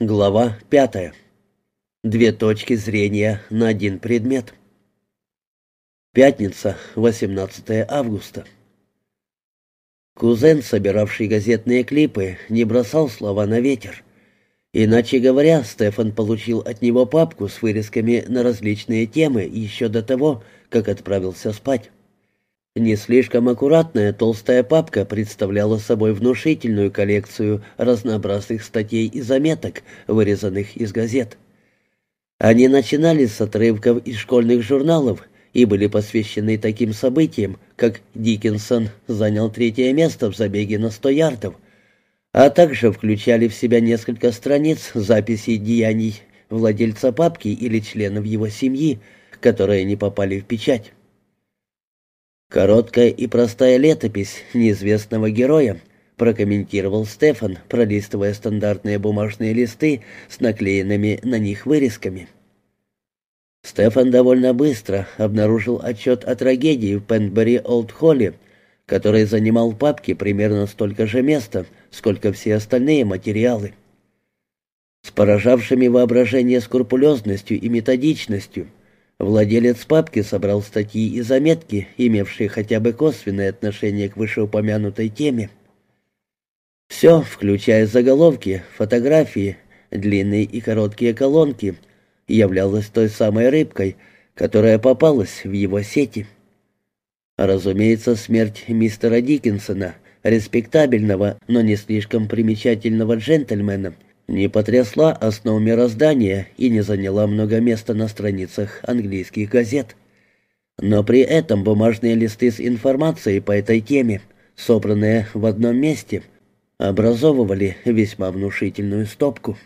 Глава пятая. Две точки зрения на один предмет. Пятница, 18 августа. Кузен, собиравший газетные клипы, не бросал слова на ветер. Иначе говоря, Стефан получил от него папку с вырезками на различные темы еще до того, как отправился спать. Не слишком аккуратная толстая папка представляла собой внушительную коллекцию разнообразных статей и заметок, вырезанных из газет. Они начинались с отрывков из школьных журналов и были посвящены таким событиям, как Диккенсон занял третье место в забеге на 100 ярдов, а также включали в себя несколько страниц записей деяний владельца папки или членов его семьи, которые не попали в печать. «Короткая и простая летопись неизвестного героя», прокомментировал Стефан, пролистывая стандартные бумажные листы с наклеенными на них вырезками. Стефан довольно быстро обнаружил отчет о трагедии в Пенбери-Олд-Холле, который занимал в папке примерно столько же места, сколько все остальные материалы. С поражавшими воображение скрупулезностью и методичностью Владелец папки собрал статьи и заметки, имевшие хотя бы косвенное отношение к вышеупомянутой теме. Все, включая заголовки, фотографии, длинные и короткие колонки, являлось той самой рыбкой, которая попалась в его сети. Разумеется, смерть мистера Диккенсона, респектабельного, но не слишком примечательного джентльмена — не потрясла основ мироздания и не заняла много места на страницах английских газет. Но при этом бумажные листы с информацией по этой теме, собранные в одном месте, образовывали весьма внушительную стопку.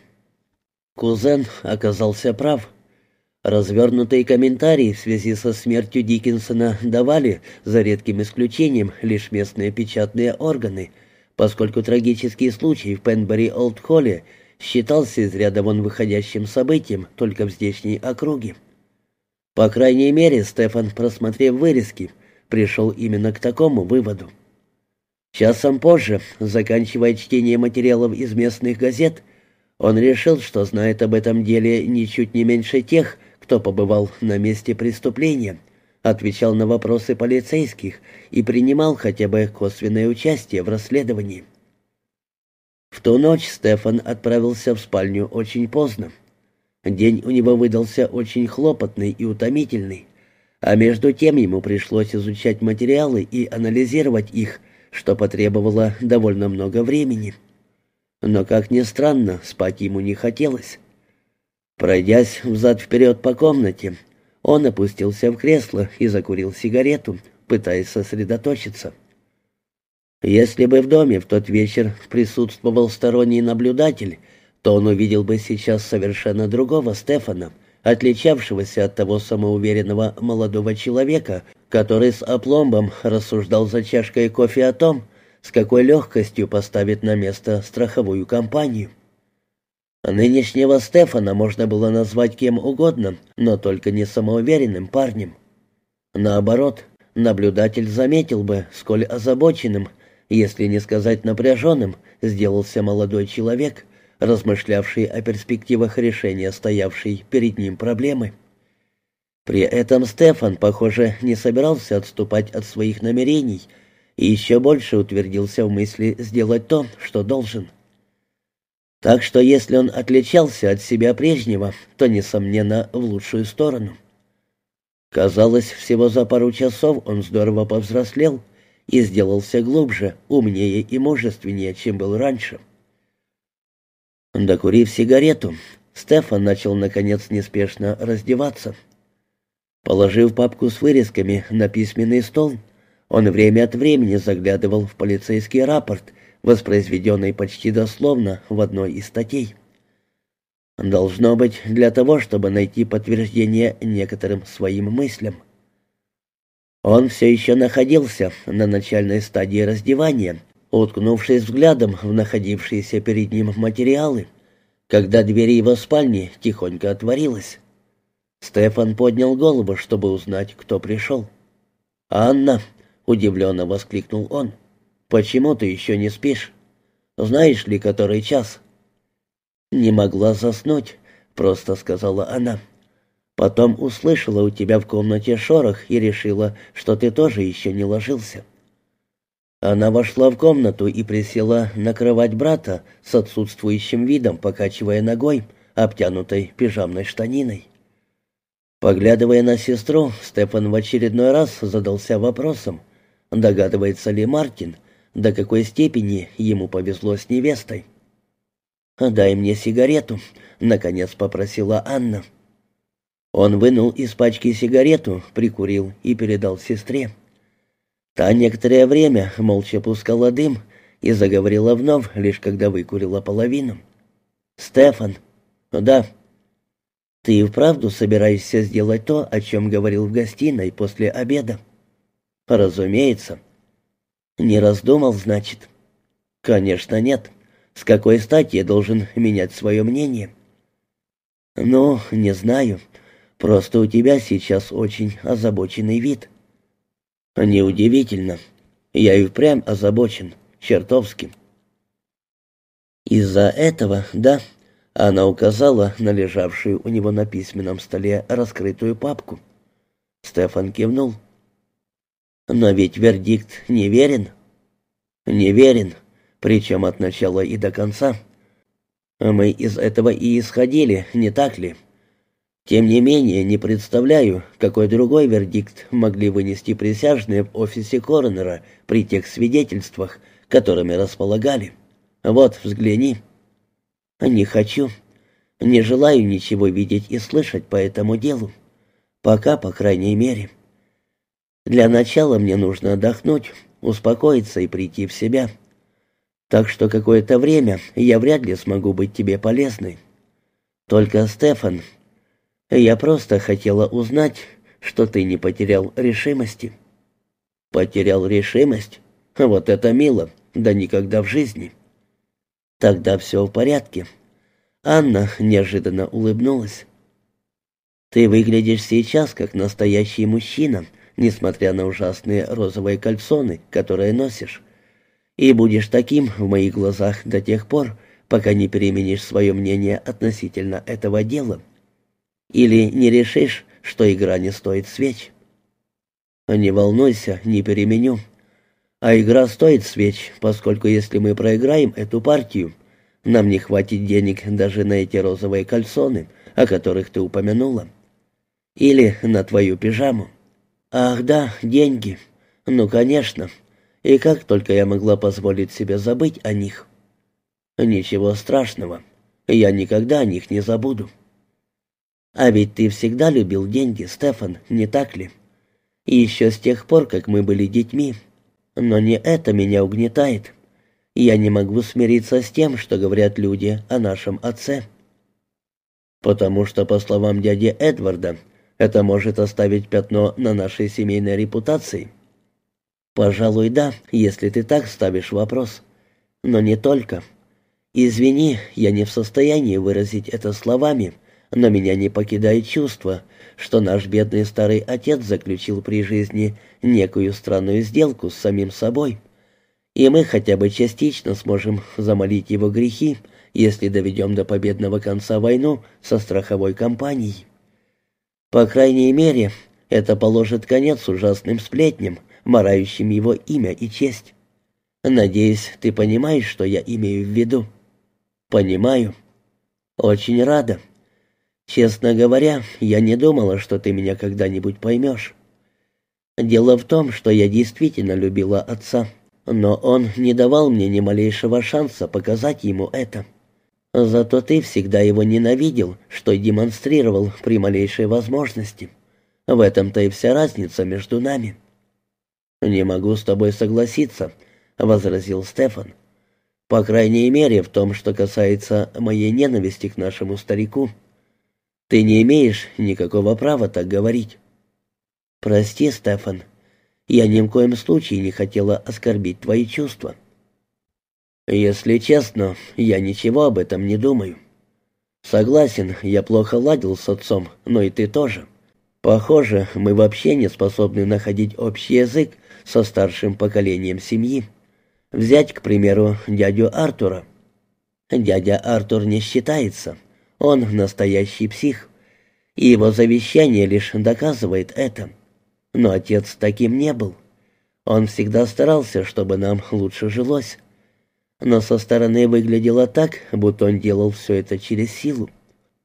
Кузен оказался прав. Развернутые комментарии в связи со смертью Диккенсона давали, за редким исключением, лишь местные печатные органы, поскольку трагический случай в Пенбери-Олд-Холле – считался из ряда вон выходящим событием только в здешней округе. По крайней мере, Стефан, просмотрев вырезки, пришел именно к такому выводу. Часом позже, заканчивая чтение материалов из местных газет, он решил, что знает об этом деле ничуть не меньше тех, кто побывал на месте преступления, отвечал на вопросы полицейских и принимал хотя бы косвенное участие в расследовании. В ту ночь Стефан отправился в спальню очень поздно. День у него выдался очень хлопотный и утомительный, а между тем ему пришлось изучать материалы и анализировать их, что потребовало довольно много времени. Но, как ни странно, спать ему не хотелось. Пройдясь взад-вперед по комнате, он опустился в кресло и закурил сигарету, пытаясь сосредоточиться. Если бы в доме в тот вечер присутствовал сторонний наблюдатель, то он увидел бы сейчас совершенно другого Стефана, отличавшегося от того самоуверенного молодого человека, который с опломбом рассуждал за чашкой кофе о том, с какой легкостью поставить на место страховую компанию. Нынешнего Стефана можно было назвать кем угодно, но только не самоуверенным парнем. Наоборот, наблюдатель заметил бы, сколь озабоченным – если не сказать напряженным, сделался молодой человек, размышлявший о перспективах решения стоявшей перед ним проблемы. При этом Стефан, похоже, не собирался отступать от своих намерений и еще больше утвердился в мысли сделать то, что должен. Так что если он отличался от себя прежнего, то, несомненно, в лучшую сторону. Казалось, всего за пару часов он здорово повзрослел — и сделался глубже, умнее и мужественнее, чем был раньше. Докурив сигарету, Стефан начал, наконец, неспешно раздеваться. Положив папку с вырезками на письменный стол, он время от времени заглядывал в полицейский рапорт, воспроизведенный почти дословно в одной из статей. Должно быть для того, чтобы найти подтверждение некоторым своим мыслям. Он все еще находился на начальной стадии раздевания, уткнувшись взглядом в находившиеся перед ним материалы, когда дверь его спальни тихонько отворилась. Стефан поднял голову, чтобы узнать, кто пришел. «Анна!» — удивленно воскликнул он. «Почему ты еще не спишь? Знаешь ли, который час?» «Не могла заснуть», — просто сказала она. «Потом услышала у тебя в комнате шорох и решила, что ты тоже еще не ложился». Она вошла в комнату и присела на кровать брата с отсутствующим видом, покачивая ногой, обтянутой пижамной штаниной. Поглядывая на сестру, Стефан в очередной раз задался вопросом, догадывается ли Мартин, до какой степени ему повезло с невестой. «Дай мне сигарету», — наконец попросила Анна. Он вынул из пачки сигарету, прикурил и передал сестре. Та некоторое время молча пускала дым и заговорила вновь, лишь когда выкурила половину. «Стефан». «Да». «Ты и вправду собираешься сделать то, о чем говорил в гостиной после обеда?» «Разумеется». «Не раздумал, значит?» «Конечно, нет. С какой стати я должен менять свое мнение?» «Ну, не знаю. Просто у тебя сейчас очень озабоченный вид». «Неудивительно. Я и впрямь озабочен. Чертовски». «Из-за этого, да?» Она указала на лежавшую у него на письменном столе раскрытую папку. Стефан кивнул. «Но ведь вердикт неверен?» «Неверен, причем от начала и до конца. Мы из этого и исходили, не так ли? Тем не менее, не представляю, какой другой вердикт могли вынести присяжные в офисе коронера при тех свидетельствах, которыми располагали. Вот, взгляни». «Не хочу. Не желаю ничего видеть и слышать по этому делу. Пока, по крайней мере. Для начала мне нужно отдохнуть, успокоиться и прийти в себя. Так что какое-то время я вряд ли смогу быть тебе полезной. Только, Стефан, я просто хотела узнать, что ты не потерял решимости». «Потерял решимость? Вот это мило, да никогда в жизни». Тогда все в порядке. Анна неожиданно улыбнулась. Ты выглядишь сейчас как настоящий мужчина, несмотря на ужасные розовые кальсоны, которые носишь. И будешь таким в моих глазах до тех пор, пока не переменишь свое мнение относительно этого дела. Или не решишь, что игра не стоит свеч. Не волнуйся, не переменю. А игра стоит свеч, поскольку если мы проиграем эту партию, нам не хватит денег даже на эти розовые кальсоны, о которых ты упомянула. Или на твою пижаму. Ах да, деньги. Ну, конечно. И как только я могла позволить себе забыть о них. Ничего страшного. Я никогда о них не забуду. А ведь ты всегда любил деньги, Стефан, не так ли? И еще с тех пор, как мы были детьми. Но не это меня угнетает. Я не могу смириться с тем, что говорят люди о нашем отце. Потому что, по словам дяди Эдварда, это может оставить пятно на нашей семейной репутации. Пожалуй, да, если ты так ставишь вопрос. Но не только. Извини, я не в состоянии выразить это словами, но меня не покидает чувство, что наш бедный старый отец заключил при жизни некую странную сделку с самим собой. И мы хотя бы частично сможем замолить его грехи, если доведем до победного конца войну со страховой компанией. По крайней мере, это положит конец ужасным сплетням, марающим его имя и честь. Надеюсь, ты понимаешь, что я имею в виду. Понимаю. Очень рада. Честно говоря, я не думала, что ты меня когда-нибудь поймешь. Дело в том, что я действительно любила отца, но он не давал мне ни малейшего шанса показать ему это. Зато ты всегда его ненавидел, что демонстрировал при малейшей возможности. В этом-то и вся разница между нами. «Не могу с тобой согласиться», — возразил Стефан. «По крайней мере, в том, что касается моей ненависти к нашему старику». Ты не имеешь никакого права так говорить. Прости, Стефан. Я ни в коем случае не хотела оскорбить твои чувства. Если честно, я ничего об этом не думаю. Согласен, я плохо ладил с отцом, но и ты тоже. Похоже, мы вообще не способны находить общий язык со старшим поколением семьи. Взять, к примеру, дядю Артура. Дядя Артур не считается. Он настоящий псих. И его завещание лишь доказывает это. Но отец таким не был. Он всегда старался, чтобы нам лучше жилось. Но со стороны выглядело так, будто он делал все это через силу.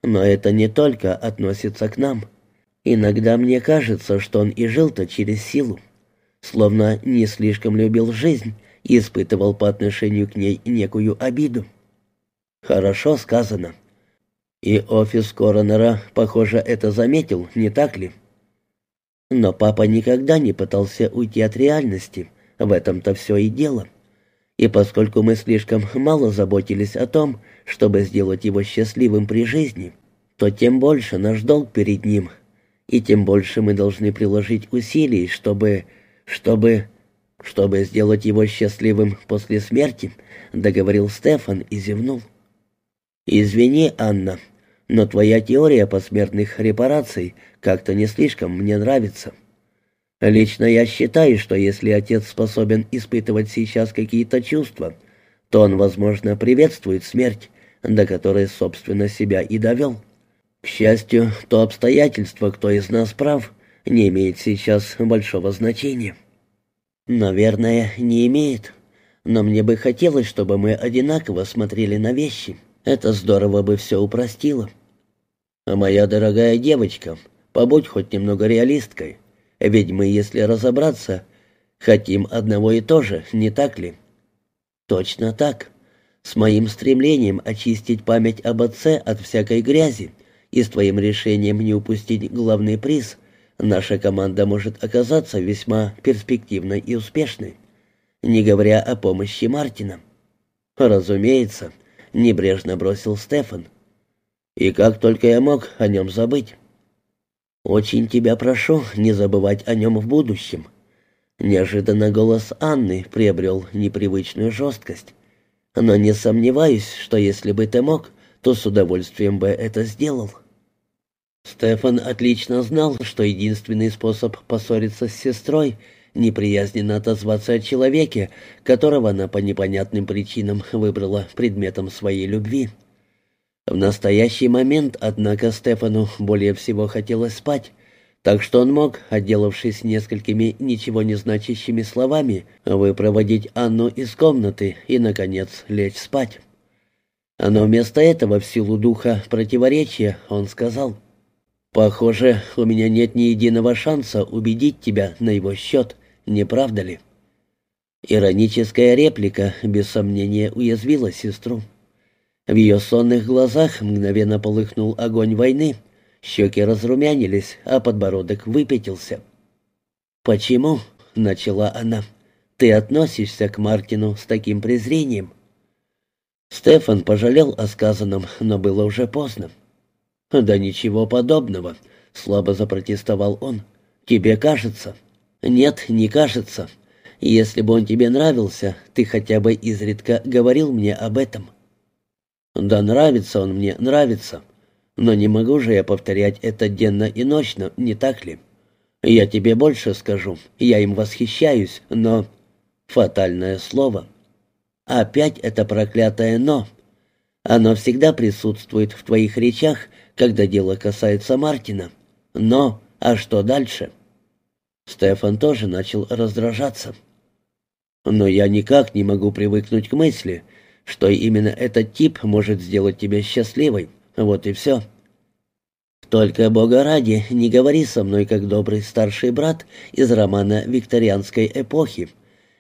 Но это не только относится к нам. Иногда мне кажется, что он и жил-то через силу. Словно не слишком любил жизнь и испытывал по отношению к ней некую обиду. Хорошо сказано. И офис коронера, похоже, это заметил, не так ли? Но папа никогда не пытался уйти от реальности, в этом-то все и дело. И поскольку мы слишком мало заботились о том, чтобы сделать его счастливым при жизни, то тем больше наш долг перед ним, и тем больше мы должны приложить усилий, чтобы... чтобы... чтобы сделать его счастливым после смерти, договорил Стефан и зевнул. «Извини, Анна, но твоя теория посмертных репараций как-то не слишком мне нравится. Лично я считаю, что если отец способен испытывать сейчас какие-то чувства, то он, возможно, приветствует смерть, до которой, собственно, себя и довел. К счастью, то обстоятельство, кто из нас прав, не имеет сейчас большого значения. Наверное, не имеет. Но мне бы хотелось, чтобы мы одинаково смотрели на вещи. Это здорово бы все упростило. А моя дорогая девочка, побудь хоть немного реалисткой. Ведь мы, если разобраться, хотим одного и то же, не так ли? Точно так. С моим стремлением очистить память об отце от всякой грязи и с твоим решением не упустить главный приз, наша команда может оказаться весьма перспективной и успешной, не говоря о помощи Мартина. Разумеется, небрежно бросил Стефан. И как только я мог о нем забыть. «Очень тебя прошу не забывать о нем в будущем». Неожиданно голос Анны приобрел непривычную жесткость. «Но не сомневаюсь, что если бы ты мог, то с удовольствием бы это сделал». Стефан отлично знал, что единственный способ поссориться с сестрой — неприязненно отозваться о человеке, которого она по непонятным причинам выбрала предметом своей любви. В настоящий момент, однако, Стефану более всего хотелось спать, так что он мог, отделавшись несколькими ничего не значащими словами, выпроводить Анну из комнаты и, наконец, лечь спать. Но вместо этого, в силу духа противоречия, он сказал, «Похоже, у меня нет ни единого шанса убедить тебя на его счет, не правда ли?» Ироническая реплика, без сомнения, уязвила сестру. В ее сонных глазах мгновенно полыхнул огонь войны. Щеки разрумянились, а подбородок выпятился. «Почему?» — начала она. «Ты относишься к Мартину с таким презрением?» Стефан пожалел о сказанном, но было уже поздно. «Да ничего подобного», — слабо запротестовал он. «Тебе кажется?» «Нет, не кажется. Если бы он тебе нравился, ты хотя бы изредка говорил мне об этом». Да нравится он мне, нравится. Но не могу же я повторять это денно и ночно, не так ли? Я тебе больше скажу, я им восхищаюсь, но... Фатальное слово. Опять это проклятое «но». Оно всегда присутствует в твоих речах, когда дело касается Мартина. Но, а что дальше? Стефан тоже начал раздражаться. Но я никак не могу привыкнуть к мысли, что именно этот тип может сделать тебя счастливой. Вот и все. Только, Бога ради, не говори со мной, как добрый старший брат из романа викторианской эпохи.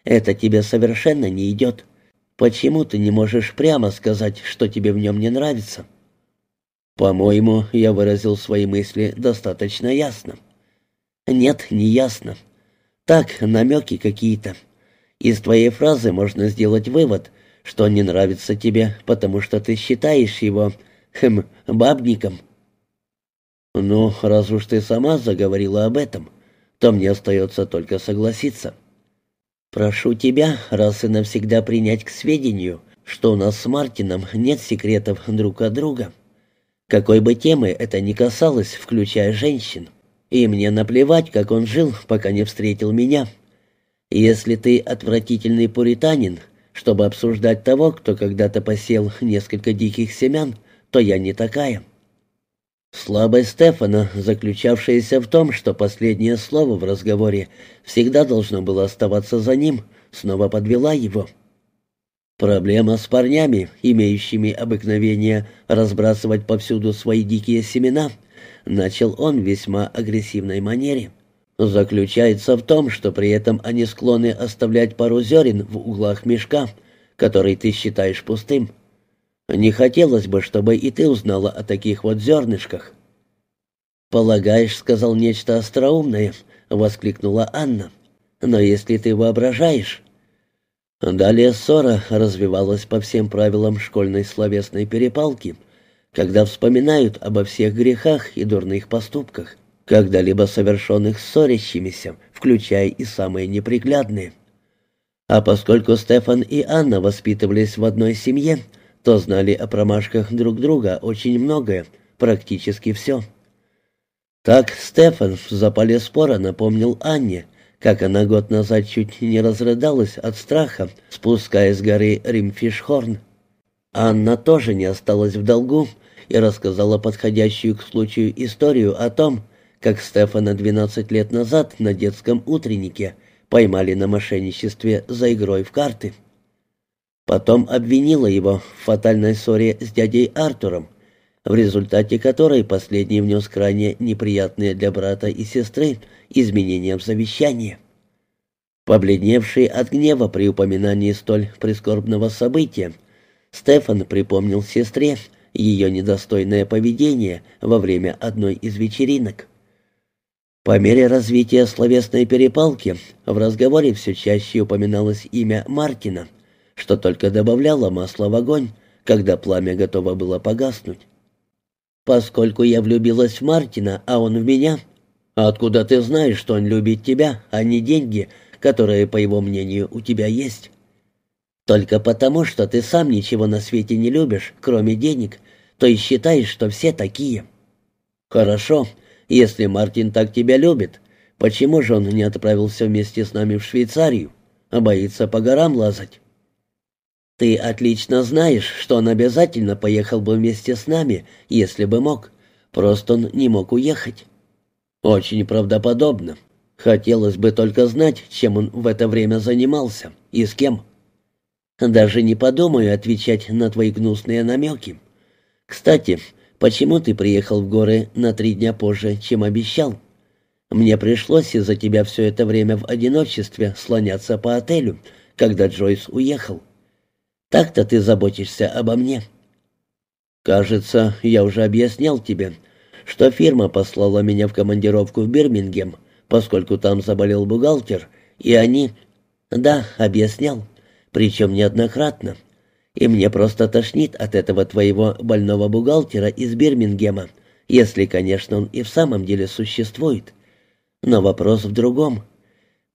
Это тебе совершенно не идет. Почему ты не можешь прямо сказать, что тебе в нем не нравится? По-моему, я выразил свои мысли достаточно ясно. Нет, не ясно. Так, намеки какие-то. Из твоей фразы можно сделать вывод, что не нравится тебе, потому что ты считаешь его, хм, бабником. Ну, раз уж ты сама заговорила об этом, то мне остается только согласиться. Прошу тебя раз и навсегда принять к сведению, что у нас с Мартином нет секретов друг от друга. Какой бы темы это ни касалось, включая женщин. И мне наплевать, как он жил, пока не встретил меня. Если ты отвратительный пуританин, чтобы обсуждать того, кто когда-то посел несколько диких семян, то я не такая. Слабость Стефана, заключавшаяся в том, что последнее слово в разговоре всегда должно было оставаться за ним, снова подвела его. Проблема с парнями, имеющими обыкновение разбрасывать повсюду свои дикие семена, начал он в весьма агрессивной манере. Заключается в том, что при этом они склонны оставлять пару зерен в углах мешка, который ты считаешь пустым. Не хотелось бы, чтобы и ты узнала о таких вот зернышках. «Полагаешь, сказал нечто остроумное?» — воскликнула Анна. «Но если ты воображаешь...» Далее ссора развивалась по всем правилам школьной словесной перепалки, когда вспоминают обо всех грехах и дурных поступках, когда-либо совершенных ссорящимися, включая и самые неприглядные. А поскольку Стефан и Анна воспитывались в одной семье, то знали о промашках друг друга очень многое, практически все. Так Стефан в запале спора напомнил Анне, как она год назад чуть не разрыдалась от страха, спускаясь с горы Римфишхорн. Анна тоже не осталась в долгу и рассказала подходящую к случаю историю о том, как Стефана 12 лет назад на детском утреннике поймали на мошенничестве за игрой в карты. Потом обвинила его в фатальной ссоре с дядей Артуром, в результате которой последний внес крайне неприятные для брата и сестры изменения в завещании. Побледневший от гнева при упоминании столь прискорбного события, Стефан припомнил сестре ее недостойное поведение во время одной из вечеринок. По мере развития словесной перепалки в разговоре все чаще упоминалось имя Мартина, что только добавляло масла в огонь, когда пламя готово было погаснуть. «Поскольку я влюбилась в Мартина, а он в меня...» «Откуда ты знаешь, что он любит тебя, а не деньги, которые, по его мнению, у тебя есть?» «Только потому, что ты сам ничего на свете не любишь, кроме денег, то и считаешь, что все такие». «Хорошо, если Мартин так тебя любит, почему же он не отправился вместе с нами в Швейцарию, а боится по горам лазать?» Ты отлично знаешь, что он обязательно поехал бы вместе с нами, если бы мог. Просто он не мог уехать. Очень правдоподобно. Хотелось бы только знать, чем он в это время занимался и с кем. Даже не подумаю отвечать на твои гнусные намеки. Кстати, почему ты приехал в горы на три дня позже, чем обещал? Мне пришлось из-за тебя все это время в одиночестве слоняться по отелю, когда Джойс уехал. Так-то ты заботишься обо мне. Кажется, я уже объяснял тебе, что фирма послала меня в командировку в Бирмингем, поскольку там заболел бухгалтер, и они... Да, объяснял, причем неоднократно. И мне просто тошнит от этого твоего больного бухгалтера из Бирмингема, если, конечно, он и в самом деле существует. Но вопрос в другом.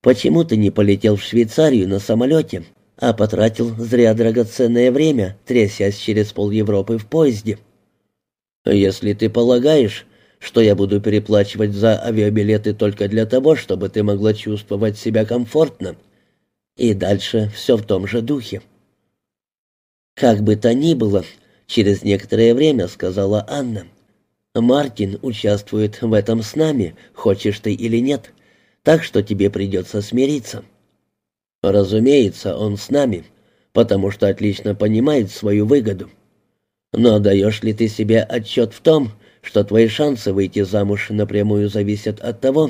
Почему ты не полетел в Швейцарию на самолете, а потратил зря драгоценное время, трясясь через пол Европы в поезде. Если ты полагаешь, что я буду переплачивать за авиабилеты только для того, чтобы ты могла чувствовать себя комфортно, и дальше все в том же духе. Как бы то ни было, через некоторое время сказала Анна, Мартин участвует в этом с нами, хочешь ты или нет, так что тебе придется смириться. Разумеется, он с нами, потому что отлично понимает свою выгоду. Но даешь ли ты себе отчет в том, что твои шансы выйти замуж напрямую зависят от того,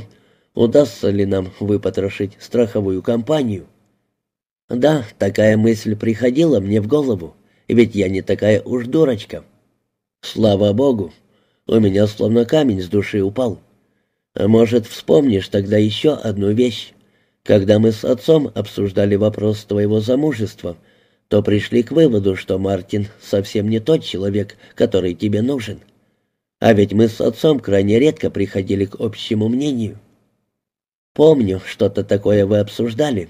удастся ли нам выпотрошить страховую компанию? Да, такая мысль приходила мне в голову, ведь я не такая уж дурочка. Слава богу, у меня словно камень с души упал. А может, вспомнишь тогда еще одну вещь? Когда мы с отцом обсуждали вопрос твоего замужества, то пришли к выводу, что Мартин совсем не тот человек, который тебе нужен. А ведь мы с отцом крайне редко приходили к общему мнению. Помню, что-то такое вы обсуждали,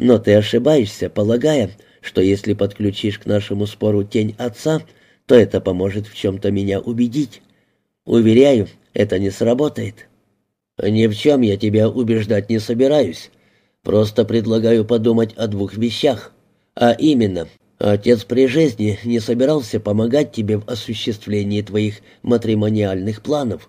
но ты ошибаешься, полагая, что если подключишь к нашему спору тень отца, то это поможет в чем-то меня убедить. Уверяю, это не сработает. Ни в чем я тебя убеждать не собираюсь. Просто предлагаю подумать о двух вещах. А именно, отец при жизни не собирался помогать тебе в осуществлении твоих матримониальных планов.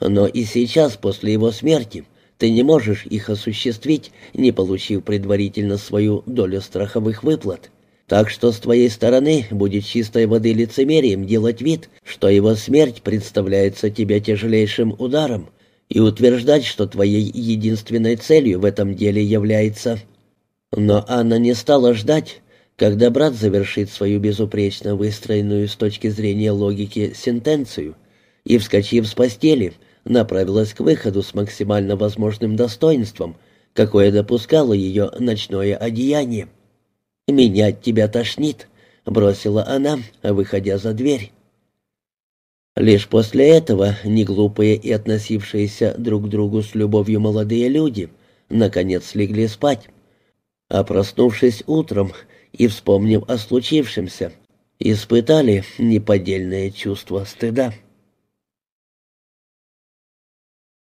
Но и сейчас, после его смерти, ты не можешь их осуществить, не получив предварительно свою долю страховых выплат. Так что с твоей стороны будет чистой воды лицемерием делать вид, что его смерть представляется тебе тяжелейшим ударом, и утверждать, что твоей единственной целью в этом деле является... Но Анна не стала ждать, когда брат завершит свою безупречно выстроенную с точки зрения логики сентенцию, и, вскочив с постели, направилась к выходу с максимально возможным достоинством, какое допускало ее ночное одеяние. «Меня от тебя тошнит», — бросила она, выходя за дверь. Лишь после этого неглупые и относившиеся друг к другу с любовью молодые люди наконец легли спать. А проснувшись утром и вспомнив о случившемся, испытали неподдельное чувство стыда.